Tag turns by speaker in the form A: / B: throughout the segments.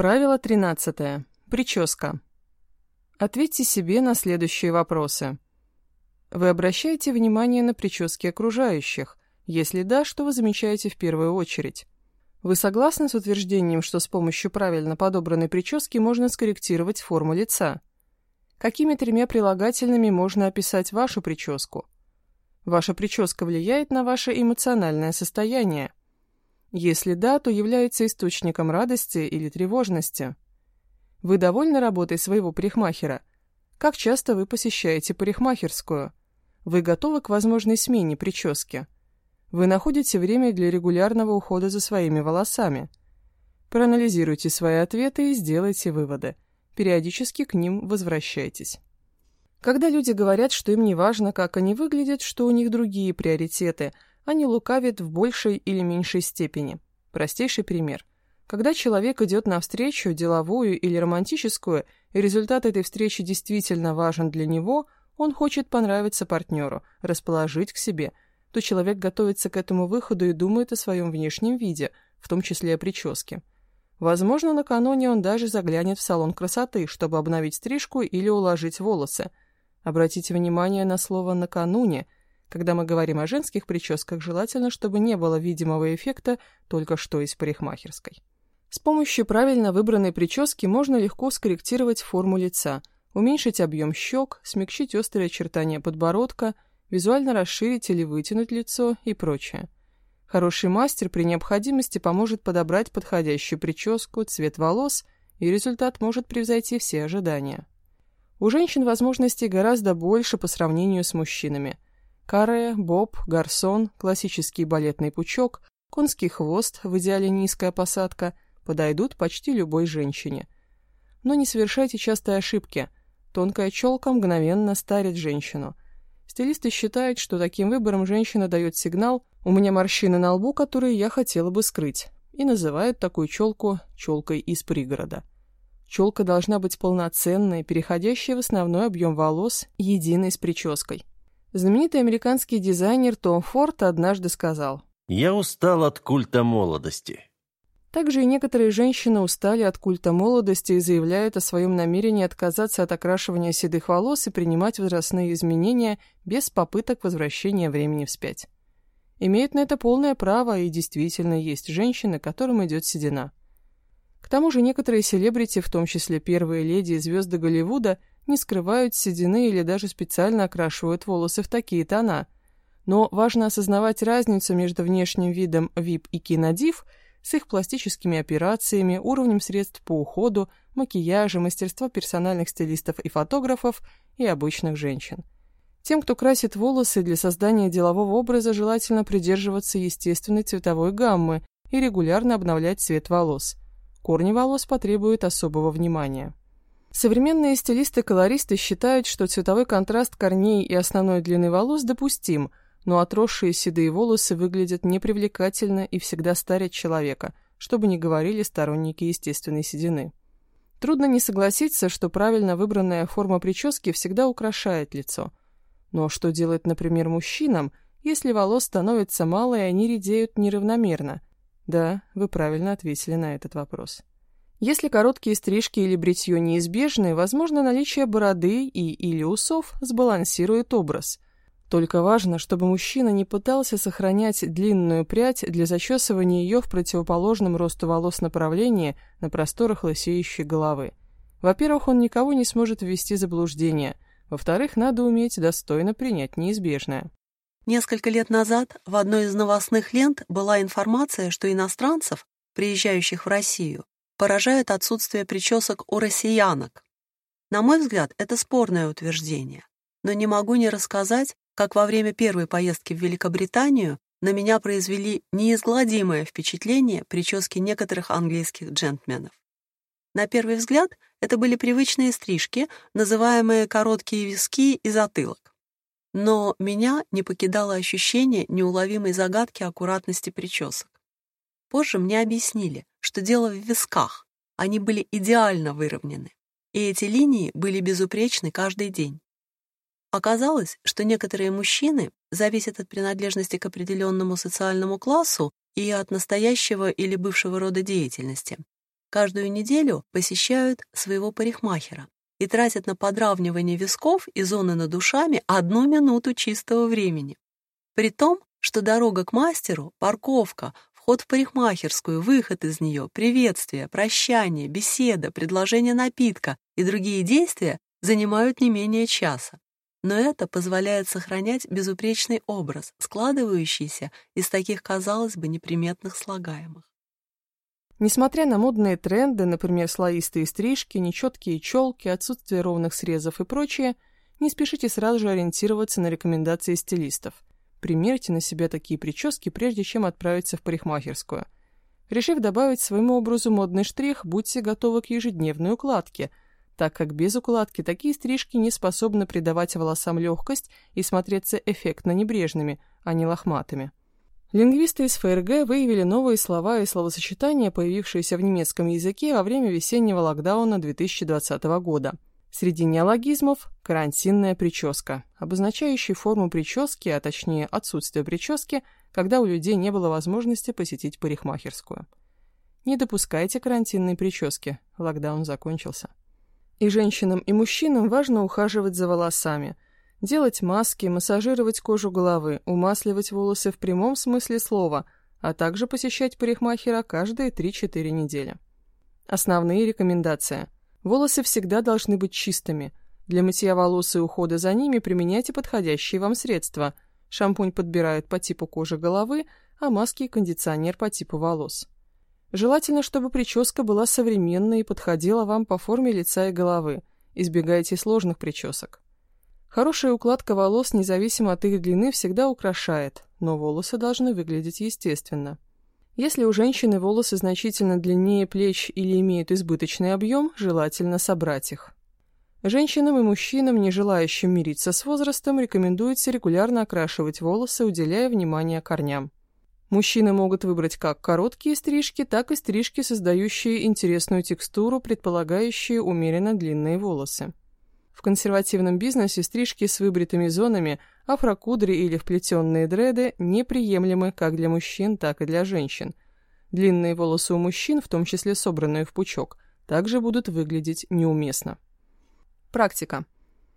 A: Правило 13. Прическа. Ответьте себе на следующие вопросы. Вы обращаете внимание на прически окружающих? Если да, что вы замечаете в первую очередь? Вы согласны с утверждением, что с помощью правильно подобранной прически можно скорректировать форму лица? Какими тремя прилагательными можно описать вашу прическу? Ваша прическа влияет на ваше эмоциональное состояние. Если да, то является источником радости или тревожности. Вы довольны работой своего парикмахера? Как часто вы посещаете парикмахерскую? Вы готовы к возможной смене прически? Вы находите время для регулярного ухода за своими волосами? Проанализируйте свои ответы и сделайте выводы. Периодически к ним возвращайтесь. Когда люди говорят, что им не важно, как они выглядят, что у них другие приоритеты, они лукавят в большей или меньшей степени. Простейший пример. Когда человек идет на встречу, деловую или романтическую, и результат этой встречи действительно важен для него, он хочет понравиться партнеру, расположить к себе, то человек готовится к этому выходу и думает о своем внешнем виде, в том числе о прическе. Возможно, накануне он даже заглянет в салон красоты, чтобы обновить стрижку или уложить волосы. Обратите внимание на слово «накануне», когда мы говорим о женских прическах, желательно, чтобы не было видимого эффекта только что из парикмахерской. С помощью правильно выбранной прически можно легко скорректировать форму лица, уменьшить объем щек, смягчить острые очертания подбородка, визуально расширить или вытянуть лицо и прочее. Хороший мастер при необходимости поможет подобрать подходящую прическу, цвет волос, и результат может превзойти все ожидания. У женщин возможностей гораздо больше по сравнению с мужчинами. Каре, боб, гарсон, классический балетный пучок, конский хвост, в идеале низкая посадка – подойдут почти любой женщине. Но не совершайте частые ошибки. Тонкая челка мгновенно старит женщину. Стилисты считают, что таким выбором женщина дает сигнал «у меня морщины на лбу, которые я хотела бы скрыть», и называют такую челку челкой из пригорода. Челка должна быть полноценной, переходящей в основной объем волос, единой с прической. Знаменитый американский дизайнер Том Форд однажды сказал
B: «Я устал от культа молодости.
A: Также и некоторые женщины устали от культа молодости и заявляют о своем намерении отказаться от окрашивания седых волос и принимать возрастные изменения без попыток возвращения времени вспять. Имеют на это полное право, и действительно есть женщины, которым идет седина. К тому же некоторые селебрити, в том числе первые леди и звезды Голливуда, не скрывают седины или даже специально окрашивают волосы в такие тона. Но важно осознавать разницу между внешним видом VIP и кинодив – с их пластическими операциями, уровнем средств по уходу, макияжа, мастерства персональных стилистов и фотографов и обычных женщин. Тем, кто красит волосы для создания делового образа, желательно придерживаться естественной цветовой гаммы и регулярно обновлять цвет волос. Корни волос потребуют особого внимания. Современные стилисты-колористы считают, что цветовой контраст корней и основной длины волос допустим – но отросшие седые волосы выглядят непривлекательно и всегда старят человека, чтобы не говорили сторонники естественной седины. Трудно не согласиться, что правильно выбранная форма прически всегда украшает лицо. Но что делать, например, мужчинам, если волос становится мало и они редеют неравномерно? Да, вы правильно ответили на этот вопрос. Если короткие стрижки или бритье неизбежны, возможно наличие бороды и или усов сбалансирует образ – только важно, чтобы мужчина не пытался сохранять длинную прядь для зачесывания ее в противоположном росту волос направлении на просторах лысеющей головы. Во-первых, он никого не сможет ввести в заблуждение. Во-вторых, надо уметь достойно принять неизбежное.
C: Несколько лет назад в одной из новостных лент была информация, что иностранцев, приезжающих в Россию, поражает отсутствие причесок у россиянок. На мой взгляд, это спорное утверждение, но не могу не рассказать, как во время первой поездки в Великобританию на меня произвели неизгладимое впечатление прически некоторых английских джентльменов. На первый взгляд это были привычные стрижки, называемые короткие виски и затылок. Но меня не покидало ощущение неуловимой загадки аккуратности причесок. Позже мне объяснили, что дело в висках, они были идеально выровнены, и эти линии были безупречны каждый день. Оказалось, что некоторые мужчины зависят от принадлежности к определенному социальному классу и от настоящего или бывшего рода деятельности. каждую неделю посещают своего парикмахера и тратят на подравнивание висков и зоны над душами одну минуту чистого времени. При том, что дорога к мастеру, парковка, вход в парикмахерскую, выход из нее, приветствие, прощание, беседа, предложение напитка и другие действия занимают не менее часа. Но это позволяет сохранять безупречный образ, складывающийся из таких, казалось бы, неприметных слагаемых.
A: Несмотря на модные тренды, например, слоистые стрижки, нечеткие челки, отсутствие ровных срезов и прочее, не спешите сразу же ориентироваться на рекомендации стилистов. Примерьте на себя такие прически, прежде чем отправиться в парикмахерскую. Решив добавить своему образу модный штрих, будьте готовы к ежедневной укладке, так как без укладки такие стрижки не способны придавать волосам легкость и смотреться эффектно небрежными, а не лохматыми. Лингвисты из ФРГ выявили новые слова и словосочетания, появившиеся в немецком языке во время весеннего локдауна 2020 года. Среди неологизмов – карантинная прическа, обозначающая форму прически, а точнее отсутствие прически, когда у людей не было возможности посетить парикмахерскую. Не допускайте карантинной прически, локдаун закончился. И женщинам, и мужчинам важно ухаживать за волосами – Делать маски, массажировать кожу головы, умасливать волосы в прямом смысле слова, а также посещать парикмахера каждые 3-4 недели. Основные рекомендации. Волосы всегда должны быть чистыми. Для мытья волос и ухода за ними применяйте подходящие вам средства. Шампунь подбирают по типу кожи головы, а маски и кондиционер по типу волос. Желательно, чтобы прическа была современной и подходила вам по форме лица и головы. Избегайте сложных причесок. Хорошая укладка волос, независимо от их длины, всегда украшает, но волосы должны выглядеть естественно. Если у женщины волосы значительно длиннее плеч или имеют избыточный объем, желательно собрать их. Женщинам и мужчинам, не желающим мириться с возрастом, рекомендуется регулярно окрашивать волосы, уделяя внимание корням. Мужчины могут выбрать как короткие стрижки, так и стрижки, создающие интересную текстуру, предполагающие умеренно длинные волосы. В консервативном бизнесе стрижки с выбритыми зонами, афрокудри или вплетенные дреды неприемлемы как для мужчин, так и для женщин. Длинные волосы у мужчин, в том числе собранные в пучок, также будут выглядеть неуместно. Практика.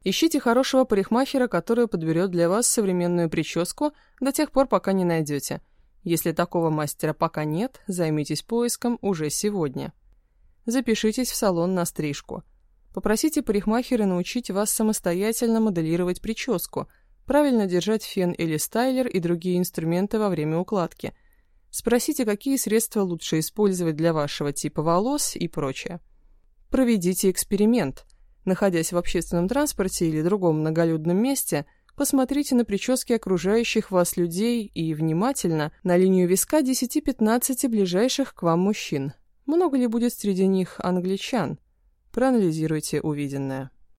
A: Ищите хорошего парикмахера, который подберет для вас современную прическу до тех пор, пока не найдете. Если такого мастера пока нет, займитесь поиском уже сегодня. Запишитесь в салон на стрижку – Попросите парикмахера научить вас самостоятельно моделировать прическу, правильно держать фен или стайлер и другие инструменты во время укладки. Спросите, какие средства лучше использовать для вашего типа волос и прочее. Проведите эксперимент. Находясь в общественном транспорте или другом многолюдном месте, посмотрите на прически окружающих вас людей и внимательно на линию виска 10-15 ближайших к вам мужчин. Много ли будет среди них англичан? Проанализируйте увиденное.